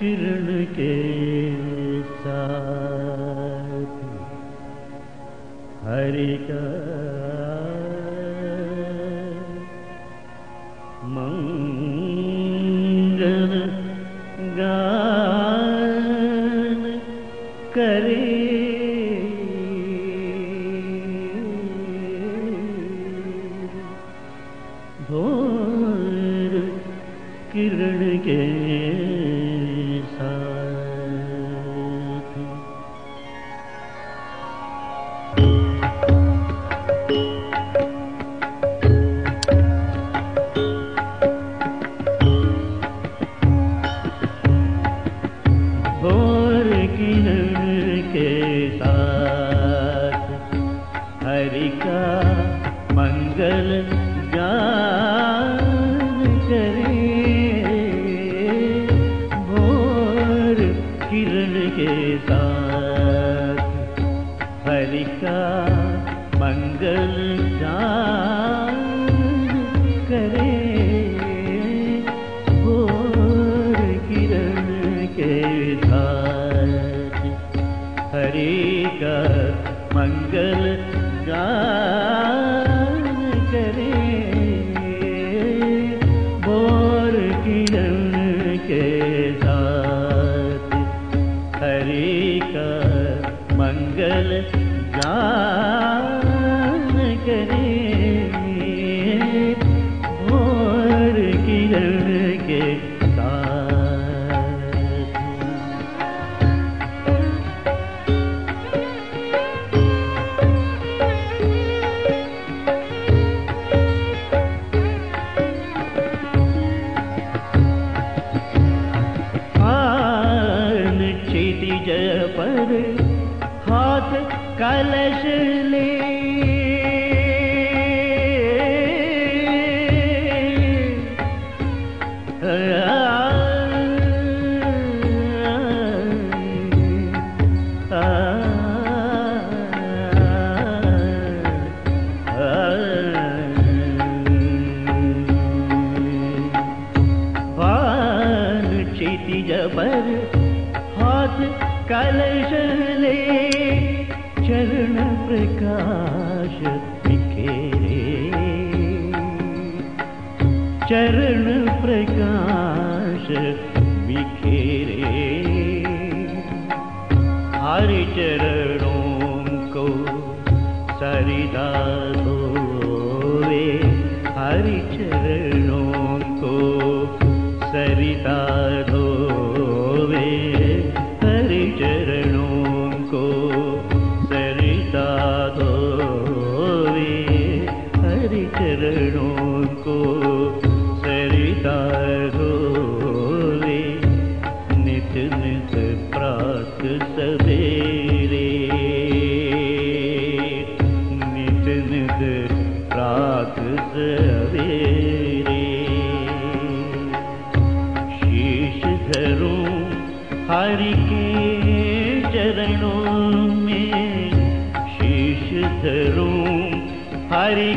किरण के साथ। हरि साथ हरि का मंगल गान कलश ले भान क्षितिज पर हाथ कलश ले चरण प्रकाश बिखेरे। हरि चरणों को सरिदा धोवे। हरि चरणों को सरिता धोवे। हरि चरणों को सरिता धोवे। हरि चरणों को हरि के चरणों में शीश धरूं। हरि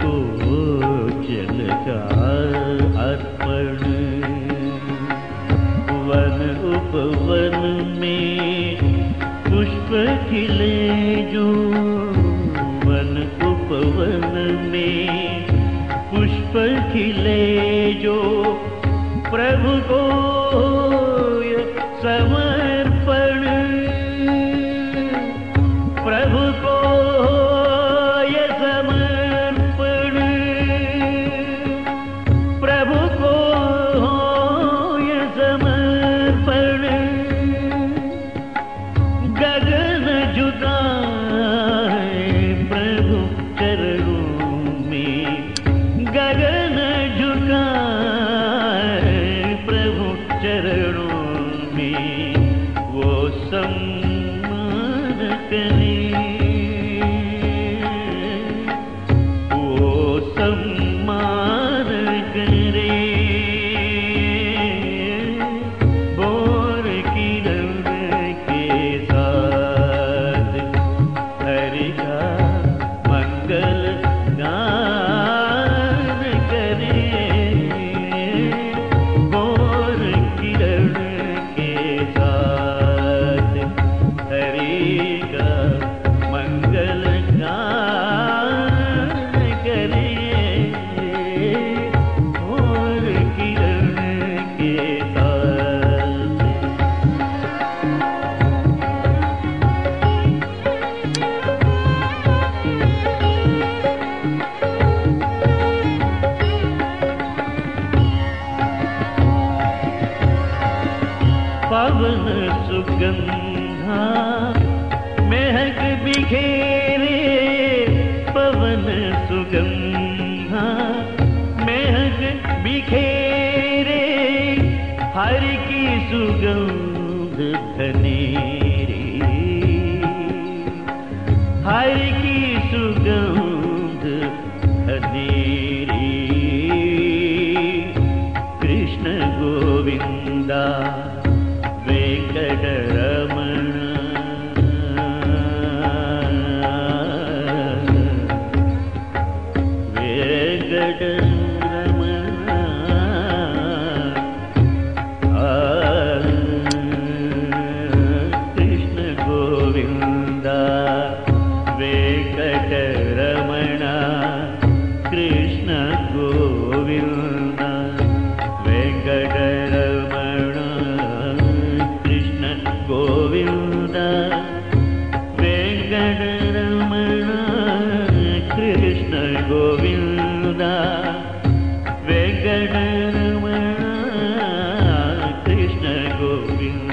তো गगन जुदा हर की सुगंध धनी हर കൃഷ്ണ ഗോവിന്ദ വെങ്കടരമണ കൃഷ്ണ ഗോവിന്ദ വെങ്കടരമണ കൃഷ്ണ ഗോവിന്ദ വെങ്കടരമണ കൃഷ്ണ ഗോവിന്ദ